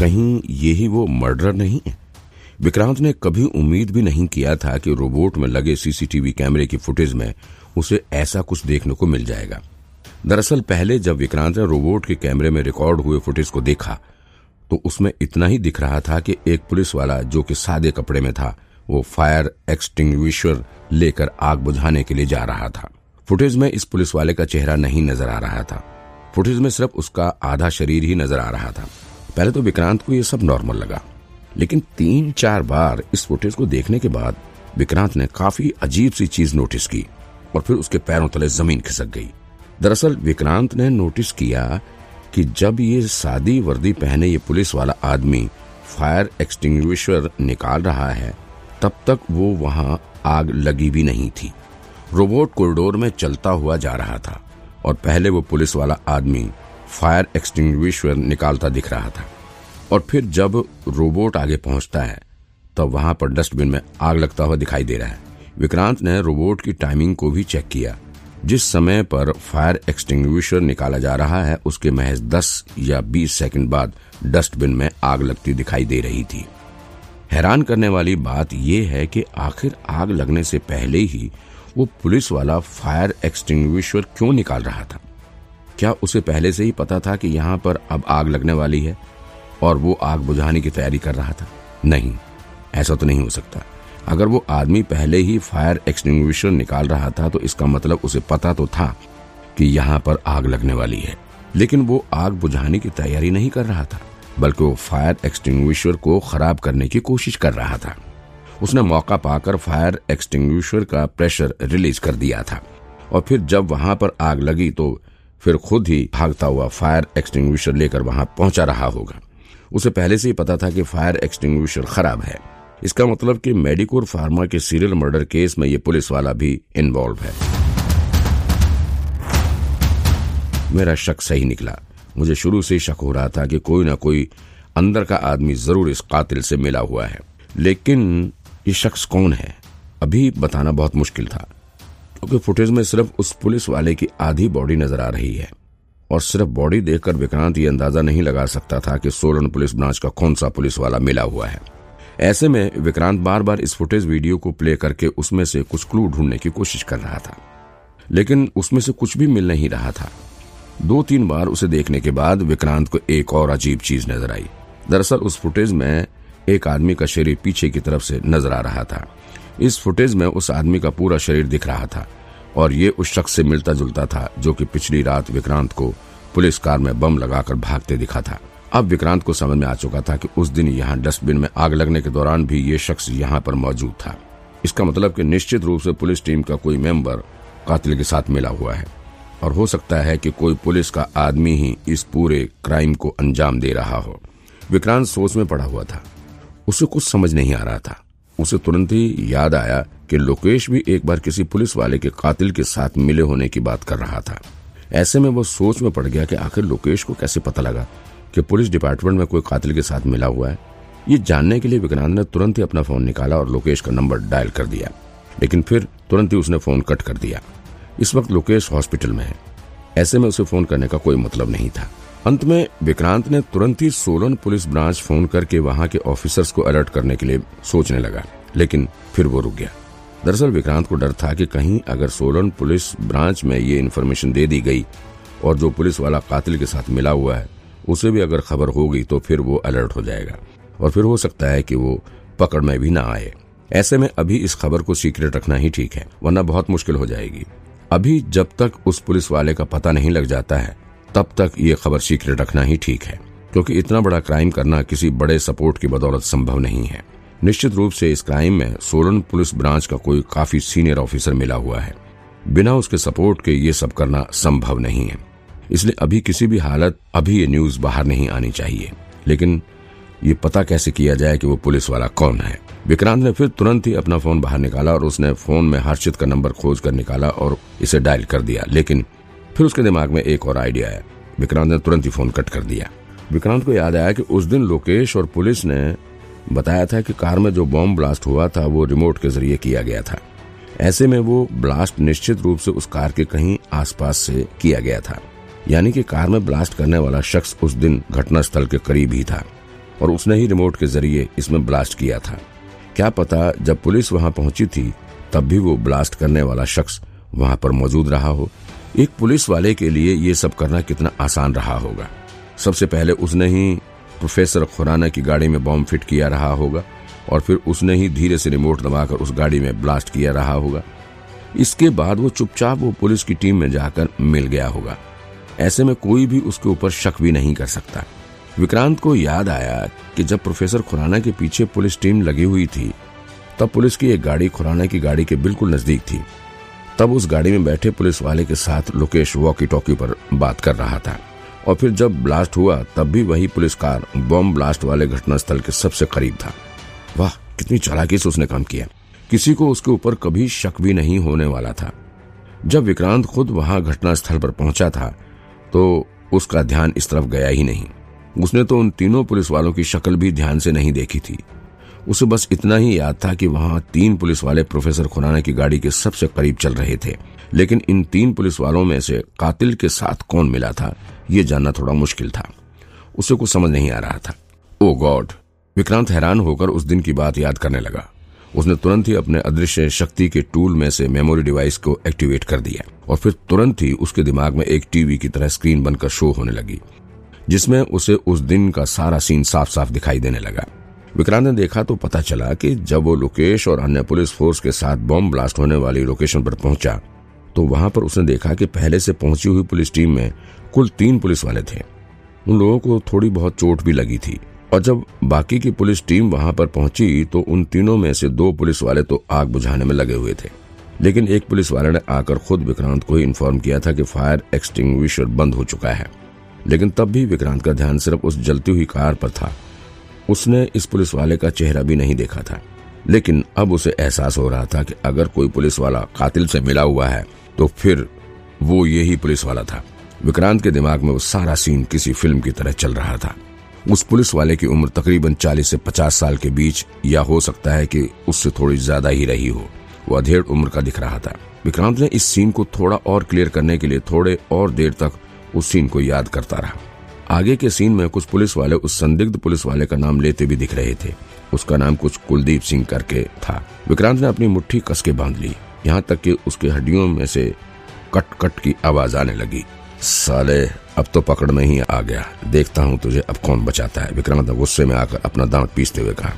कहीं ये ही वो मर्डर नहीं है। विक्रांत ने कभी उम्मीद भी नहीं किया था कि रोबोट में लगे सीसीटीवी कैमरे की फुटेज में उसे ऐसा कुछ देखने को मिल जाएगा। दरअसल पहले जब विक्रांत ने रोबोट के कैमरे में रिकॉर्ड हुए फुटेज को देखा तो उसमें इतना ही दिख रहा था कि एक पुलिस वाला जो कि सादे कपड़े में था, वो फायर एक्सटिंग्विशर लेकर आग बुझाने के लिए जा रहा था। फुटेज में इस पुलिस वाले का चेहरा नहीं नज़र आ रहा था। फुटेज में सिर्फ़ उसका आधा शरीर ही नज़र आ रहा था। पहले तो विक्रांत को यह सब नॉर्मल लगा, लेकिन तीन चार बार इस फुटेज को देखने के बाद विक्रांत ने काफ़ी अजीब सी चीज़ नोटिस की और फिर उसके पैरों तले ज़मीन खिसक गई। दरअसल विक्रांत ने नोटिस किया कि जब ये सादी वर्दी पहने ये पुलिस वाला आदमी फायर एक्सटिंग्विशर निकाल रहा है, तब तक वो वहाँ आग लगी भी नहीं थी। रोबोट कॉरिडोर में चलता हुआ जा रहा था और पहले वो पुलिस वाला आदमी फायर एक्सटिंग्विशर निकालता दिख रहा था। और फिर जब रोबोट आगे पहुँचता है, तब वहाँ पर डस्टबिन में आग लगता हुआ दिखाई दे रहा है। विक्रांत ने रोबोट की टाइमिंग को भी चेक किया। जिस समय पर फायर एक्सटिंग्विशर निकाला जा रहा है, उसके महज 10 या 20 सेकंड बाद डस्टबिन में आग लगती दिखाई दे रही थी। हैरान करने वाली बात यह है कि आखिर आग लगने से पहले ही वो पुलिस वाला फायर एक्सटिंग्विशर क्यों निकाल रहा था? क्या उसे पहले से ही पता था कि यहाँ पर अब आग लगने वाली है और वो आग बुझाने की तैयारी कर रहा था? नहीं, ऐसा तो नहीं हो सकता। अगर वो आदमी पहले ही फायर एक्सटिंग्विशर निकाल रहा था तो इसका मतलब उसे पता तो था कि यहाँ पर आग लगने वाली है। लेकिन वो आग बुझाने की तैयारी नहीं कर रहा था, बल्कि वो फायर एक्सटिंग्विशर को खराब करने की कोशिश कर रहा था। उसने मौका पाकर फायर एक्सटिंग्विशर का प्रेशर रिलीज़ कर दिया था। और फिर जब वहाँ पर आग लगी तो फिर खुद ही भागता हुआ फायर एक्सटिंग्विशर लेकर वहाँ पहुँचा रहा होगा। उसे पहले से ही पता था कि फायर एक्सटिंग्विशर खराब है। इसका मतलब कि मेडिकोर फार्मा के सीरियल मर्डर केस में ये पुलिस वाला भी इन्वॉल्व है। मेरा शक सही निकला। मुझे शुरू से शक हो रहा था कि कोई ना कोई अंदर का आदमी ज़रूर इस कातिल से मिला हुआ है। लेकिन ये शख्स कौन है? अभी बताना बहुत मुश्किल था। क्योंकि फुटेज में सिर्फ़ उस पुलिस वाले की आधी बॉडी नज़र आ रही है। और सिर्फ़ बॉडी देखकर विक्रांत ये अंदाज़ा नहीं लगा सकता था कि सोलन पुलिस ब्रांच का कौन सा पुलिस वाला मिला हुआ है। ऐसे में विक्रांत बार बार इस फुटेज वीडियो को प्ले करके उसमें से कुछ क्लू ढूँढने की कोशिश कर रहा था। लेकिन उसमें से कुछ भी मिल नहीं रहा था। दो तीन बार उसे देखने के बाद विक्रांत को एक और अजीब चीज़ नज़र आई। दरअसल उस फुटेज में एक आदमी का शरीर पीछे की तरफ़ से नज़र आ रहा था। इस फुटेज में उस आदमी का पूरा शरीर दिख रहा था और ये उस शख्स से मिलता जुलता था जो कि पिछली रात विक्रांत को पुलिस कार में बम लगाकर भागते दिखा था। अब विक्रांत को समझ में आ चुका था कि उस दिन यहाँ डस्टबिन में आग लगने के दौरान भी ये शख्स यहाँ पर मौजूद था। इसका मतलब कि निश्चित रूप से पुलिस टीम का कोई मेंबर कातिल के साथ मिला हुआ है और हो सकता है कि कोई पुलिस का आदमी ही इस पूरे क्राइम को अंजाम दे रहा हो। विक्रांत सोच में पड़ा हुआ था। उसे कुछ समझ नहीं आ रहा था। उसे तुरंत ही याद आया कि लोकेश भी एक बार किसी पुलिस वाले के कातिल के साथ मिले होने की बात कर रहा था। ऐसे में वो सोच में पड़ गया कि आखिर लोकेश को कैसे पता लगा कि पुलिस डिपार्टमेंट में कोई कातिल के साथ मिला हुआ है। ये जानने के लिए विक्रांत ने तुरंत ही अपना फ़ोन निकाला और लोकेश का नंबर डायल कर दिया। लेकिन फिर तुरंत ही उसने फ़ोन कट कर दिया। इस वक्त लोकेश हॉस्पिटल में है। ऐसे में उसे फ़ोन करने का कोई मतलब नहीं था। अंत में विक्रांत ने तुरंत ही सोलन पुलिस ब्रांच फ़ोन करके वहाँ के ऑफिसर्स को अलर्ट करने के लिए सोचने लगा, लेकिन फिर वो रुक गया। दरअसल विक्रांत को डर था कि कहीं अगर सोलन पुलिस ब्रांच में ये इन्फॉर्मेशन दे दी गई और जो पुलिस वाला कातिल के साथ मिला हुआ है, उसे भी अगर खबर हो गई तो फिर वो अलर्ट हो जाएगा। और फिर हो सकता है कि वो पकड़ में भी ना आए। ऐसे में अभी इस खबर को सीक्रेट रखना ही ठीक है, वरना बहुत मुश्किल हो जाएगी। अभी जब तक उस पुलिस वाले का पता नहीं लग जाता है तब तक ये खबर सीक्रेट रखना ही ठीक है, क्योंकि इतना बड़ा क्राइम करना किसी बड़े सपोर्ट की बदौलत संभव नहीं है। निश्चित रूप से इस क्राइम में सोलन पुलिस ब्रांच का कोई काफ़ी सीनियर ऑफिसर मिला हुआ है। बिना उसके सपोर्ट के ये सब करना संभव नहीं है। इसलिए अभी किसी भी हालत, अभी ये न्यूज़ बाहर नहीं आनी चाहिए। लेकिन ये पता कैसे किया जाए कि वो पुलिस वाला कौन है? विक्रांत ने फिर तुरंत ही अपना फ़ोन बाहर निकाला और उसने फ़ोन में हर्षित का नंबर खोज कर निकाला और इसे डायल कर दिया। लेकिन फिर उसके दिमाग में एक और आइडिया आया विक्रांत ने तुरंत ही फ़ोन कट कर दिया। विक्रांत को याद आया कि उस दिन लोकेश और पुलिस ने बताया था कि कार में जो बॉम्ब ब्लास्ट हुआ था, वो रिमोट के ज़रिए किया गया था। ऐसे में वो ब्लास्ट निश्चित रूप से उस कार के कहीं आसपास से किया गया था। यानी कि कार में ब्लास्ट करने वाला शख्स उस दिन घटनास्थल के करीब ही था और उसने ही रिमोट के ज़रिए इसमें ब्लास्ट किया था। क्या पता जब पुलिस वहाँ पहुँची थी, तब भी वो ब्लास्ट करने वाला शख्स वहाँ पर मौजूद रहा हो। एक पुलिस वाले के लिए ये सब करना कितना आसान रहा होगा। सबसे पहले उसने ही प्रोफेसर खुराना की गाड़ी में बॉम्ब फिट किया रहा होगा और फिर उसने ही धीरे से रिमोट दबाकर उस गाड़ी में ब्लास्ट किया रहा होगा। इसके बाद वो चुपचाप वो पुलिस की टीम में जाकर मिल गया होगा। ऐसे में कोई भी उसके ऊपर शक भी नहीं कर सकता। विक्रांत को याद आया कि जब प्रोफेसर खुराना के पीछे पुलिस टीम लगी हुई थी, तब पुलिस की एक गाड़ी खुराना की गाड़ी के बिल्कुल नज़दीक थी। तब उस गाड़ी में बैठे पुलिस वाले के साथ लोकेश वॉकी टॉकी पर बात कर रहा था। और फिर जब ब्लास्ट हुआ, तब भी वही पुलिस कार बॉम्ब ब्लास्ट वाले घटनास्थल के सबसे करीब था। वाह, कितनी चालाकी से उसने काम किया। किसी को उसके ऊपर कभी शक भी नहीं होने वाला था। जब विक्रांत खुद वहाँ घटनास्थल पर पहुँचा था तो उसका ध्यान इस तरफ़ गया ही नहीं। उसने तो उन तीनों पुलिस वालों की शक्ल भी ध्यान से नहीं देखी थी। उसे बस इतना ही याद था कि वहाँ तीन पुलिस वाले प्रोफेसर खुराना की गाड़ी के सबसे करीब चल रहे थे। लेकिन इन तीन पुलिस वालों में से कातिल के साथ कौन मिला था, ये जानना थोड़ा मुश्किल था। उसे कुछ समझ नहीं आ रहा था। ओ गॉड विक्रांत हैरान होकर उस दिन की बात याद करने लगा। उसने तुरंत ही अपने अदृश्य शक्ति के टूल में से मेमोरी डिवाइस को एक्टिवेट कर दिया और फिर तुरंत ही उसके दिमाग में एक टीवी की तरह स्क्रीन बनकर शो होने लगी, जिसमें उसे उस दिन का सारा सीन साफ़ साफ़ दिखाई देने लगा। विक्रांत ने देखा तो पता चला कि जब वो लोकेश और अन्य पुलिस फोर्स के साथ बॉम्ब ब्लास्ट होने वाली लोकेशन पर पहुँचा तो वहाँ पर उसने देखा कि पहले से पहुँची हुई पुलिस टीम में कुल तीन पुलिस वाले थे। उन लोगों को थोड़ी बहुत चोट भी लगी थी। और जब बाकी की पुलिस टीम वहाँ पर पहुँची तो उन तीनों में से दो पुलिस वाले तो आग बुझाने में लगे हुए थे। लेकिन एक पुलिस वाले ने आकर खुद विक्रांत को ही इन्फॉर्म किया था कि फायर एक्सटिंग्विशर बंद हो चुका है। लेकिन तब भी विक्रांत का ध्यान सिर्फ़ उस जलती हुई कार पर था। उसने इस पुलिस वाले का चेहरा भी नहीं देखा था। लेकिन अब उसे एहसास हो रहा था कि अगर कोई पुलिस वाला कातिल से मिला हुआ है तो फिर वो यही पुलिस वाला था। विक्रांत के दिमाग में वो सारा सीन किसी फ़िल्म की तरह चल रहा था। उस पुलिस वाले की उम्र तकरीबन 40 से 50 साल के बीच, या हो सकता है कि उससे थोड़ी ज़्यादा ही रही हो। वो अधेड़ उम्र का दिख रहा था। विक्रांत ने इस सीन को थोड़ा और क्लियर करने के लिए थोड़े और देर तक उस सीन को याद करता रहा। आगे के सीन में कुछ पुलिस वाले उस संदिग्ध पुलिस वाले का नाम लेते भी दिख रहे थे। उसका नाम कुछ कुलदीप सिंह करके था। विक्रांत ने अपनी मुट्ठी कसके बाँध ली। यहाँ तक कि उसके हड्डियों में से कट कट की आवाज़ आने लगी। साले, अब तो पकड़ में ही आ गया। देखता हूँ तुझे अब कौन बचाता है। विक्रांत ने गुस्से में आकर अपना दांत पीसते हुए कहा